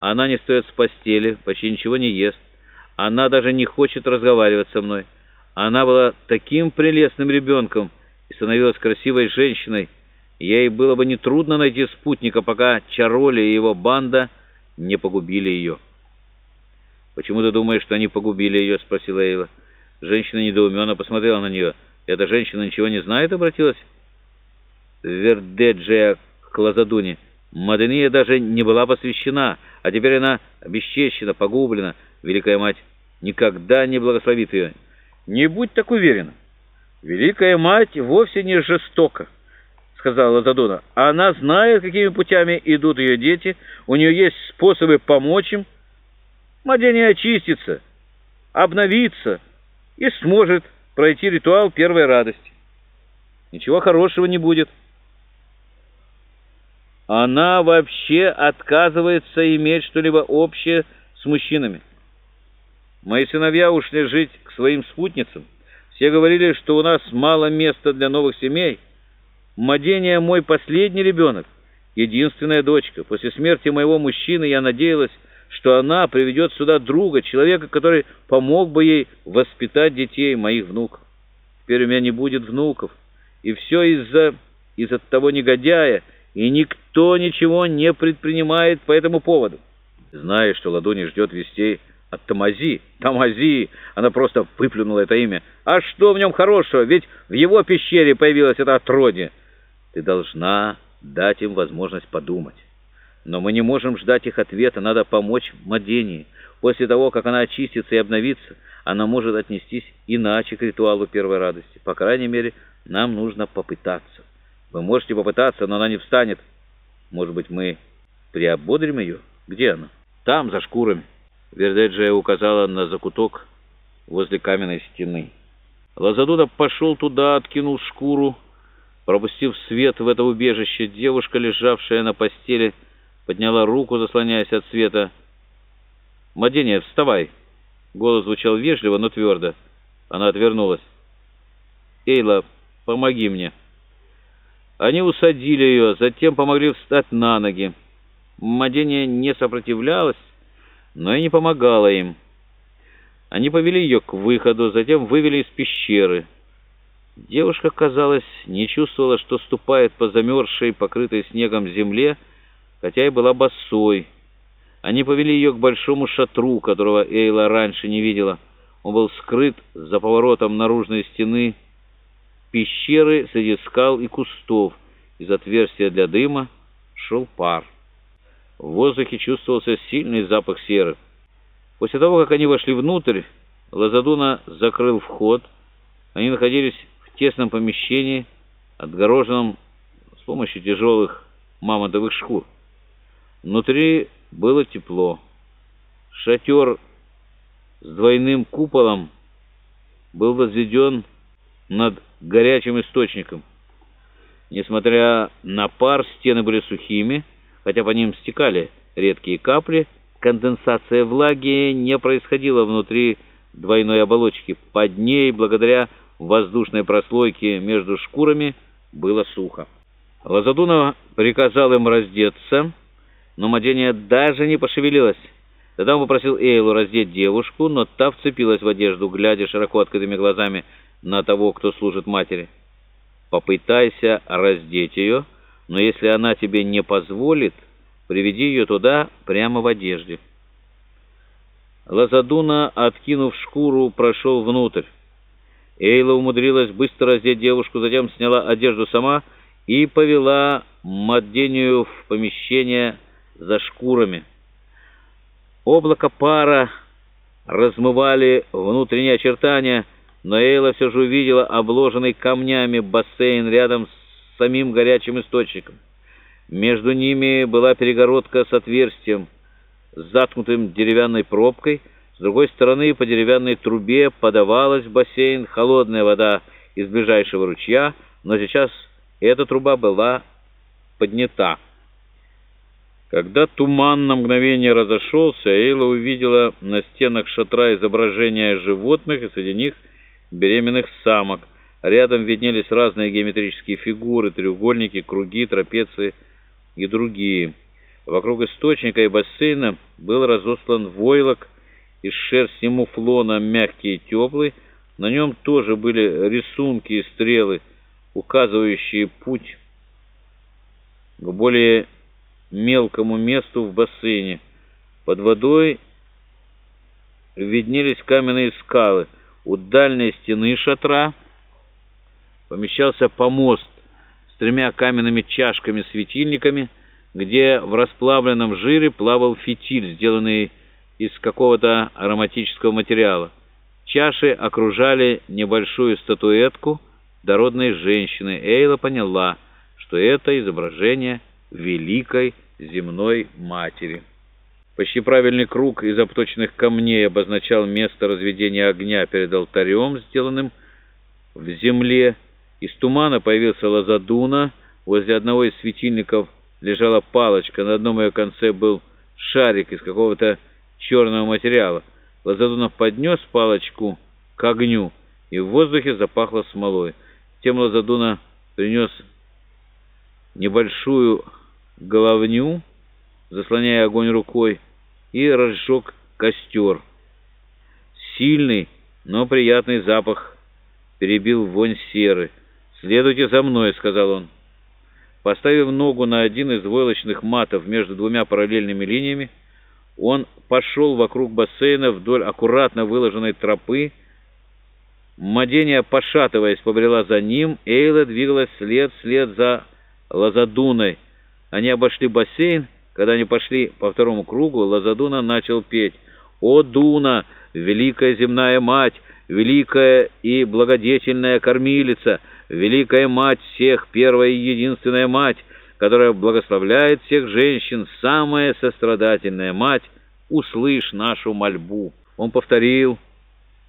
Она не встает с постели, почти ничего не ест. Она даже не хочет разговаривать со мной. Она была таким прелестным ребенком и становилась красивой женщиной. Ей было бы нетрудно найти спутника, пока Чароли и его банда не погубили ее. «Почему ты думаешь, что они погубили ее?» — спросила Эйла. Женщина недоуменно посмотрела на нее. «Эта женщина ничего не знает?» — обратилась Вердеджия к Лазадуне. Мадения даже не была посвящена, а теперь она обесчещена, погублена. Великая Мать никогда не благословит ее. Не будь так уверена. Великая Мать вовсе не жестока, сказала Задона. Она знает, какими путями идут ее дети, у нее есть способы помочь им. Мадения очистится, обновится и сможет пройти ритуал первой радости. Ничего хорошего не будет. Она вообще отказывается иметь что-либо общее с мужчинами. Мои сыновья ушли жить к своим спутницам. Все говорили, что у нас мало места для новых семей. Мадения мой последний ребенок, единственная дочка. После смерти моего мужчины я надеялась, что она приведет сюда друга, человека, который помог бы ей воспитать детей, моих внуков. Теперь у меня не будет внуков. И все из-за из-за того негодяя, и никто ничего не предпринимает по этому поводу. Зная, что Ладони ждет вестей от Тамази, Тамази, она просто выплюнула это имя. А что в нем хорошего? Ведь в его пещере появилось это отродье. Ты должна дать им возможность подумать. Но мы не можем ждать их ответа, надо помочь Мадении. После того, как она очистится и обновится, она может отнестись иначе к ритуалу первой радости. По крайней мере, нам нужно попытаться. Вы можете попытаться, но она не встанет. Может быть, мы приободрим ее? Где она? Там, за шкурами. Вердеджия указала на закуток возле каменной стены. Лазадуда пошел туда, откинул шкуру. Пропустив свет в это убежище, девушка, лежавшая на постели, подняла руку, заслоняясь от света. «Мадения, вставай!» Голос звучал вежливо, но твердо. Она отвернулась. «Эйла, помоги мне!» Они усадили ее, затем помогли встать на ноги. Мадения не сопротивлялась, но и не помогала им. Они повели ее к выходу, затем вывели из пещеры. Девушка, казалось, не чувствовала, что ступает по замерзшей, покрытой снегом земле, хотя и была босой. Они повели ее к большому шатру, которого Эйла раньше не видела. Он был скрыт за поворотом наружной стены, пещеры среди скал и кустов. Из отверстия для дыма шел пар. В воздухе чувствовался сильный запах серы. После того, как они вошли внутрь, Лазадуна закрыл вход. Они находились в тесном помещении, отгороженном с помощью тяжелых мамонтовых шкур. Внутри было тепло. Шатер с двойным куполом был возведен над горячим источником. Несмотря на пар, стены были сухими, хотя по ним стекали редкие капли. Конденсация влаги не происходила внутри двойной оболочки. Под ней, благодаря воздушной прослойке между шкурами, было сухо. Лазадунова приказал им раздеться, но Мадения даже не пошевелилась. Тогда он попросил Эйлу раздеть девушку, но та вцепилась в одежду, глядя широко открытыми глазами на того, кто служит матери. Попытайся раздеть ее, но если она тебе не позволит, приведи ее туда прямо в одежде. Лазадуна, откинув шкуру, прошел внутрь. Эйла умудрилась быстро раздеть девушку, затем сняла одежду сама и повела Маддению в помещение за шкурами. Облако пара размывали внутренние очертания, но Эйла все же увидела обложенный камнями бассейн рядом с самим горячим источником. Между ними была перегородка с отверстием, заткнутым деревянной пробкой. С другой стороны по деревянной трубе подавалась в бассейн холодная вода из ближайшего ручья, но сейчас эта труба была поднята. Когда туман на мгновение разошелся, Эйла увидела на стенах шатра изображения животных, и среди них беременных самок. Рядом виднелись разные геометрические фигуры, треугольники, круги, трапеции и другие. Вокруг источника и бассейна был разослан войлок из шерсти муфлона, мягкий и теплый. На нем тоже были рисунки и стрелы, указывающие путь к более мелкому месту в бассейне. Под водой виднелись каменные скалы. У дальней стены шатра помещался помост с тремя каменными чашками-светильниками, где в расплавленном жире плавал фитиль, сделанный из какого-то ароматического материала. Чаши окружали небольшую статуэтку дородной женщины. Эйла поняла, что это изображение великой земной матери. Почти правильный круг из обточенных камней обозначал место разведения огня перед алтарем, сделанным в земле. Из тумана появился Лазадуна. Возле одного из светильников лежала палочка. На одном ее конце был шарик из какого-то черного материала. Лазадунов поднес палочку к огню, и в воздухе запахло смолой. Тем Лазадуна принес небольшую головню, заслоняя огонь рукой, и разжег костер. Сильный, но приятный запах перебил вонь серы. «Следуйте за мной», — сказал он. Поставив ногу на один из войлочных матов между двумя параллельными линиями, он пошел вокруг бассейна вдоль аккуратно выложенной тропы. Мадения, пошатываясь, побрела за ним. Эйла двигалась след вслед за Лазадуной. Они обошли бассейн. Когда они пошли по второму кругу, Лазадуна начал петь. «О, Дуна, великая земная мать, великая и благодетельная кормилица, великая мать всех, первая и единственная мать, которая благословляет всех женщин, самая сострадательная мать, услышь нашу мольбу». Он повторил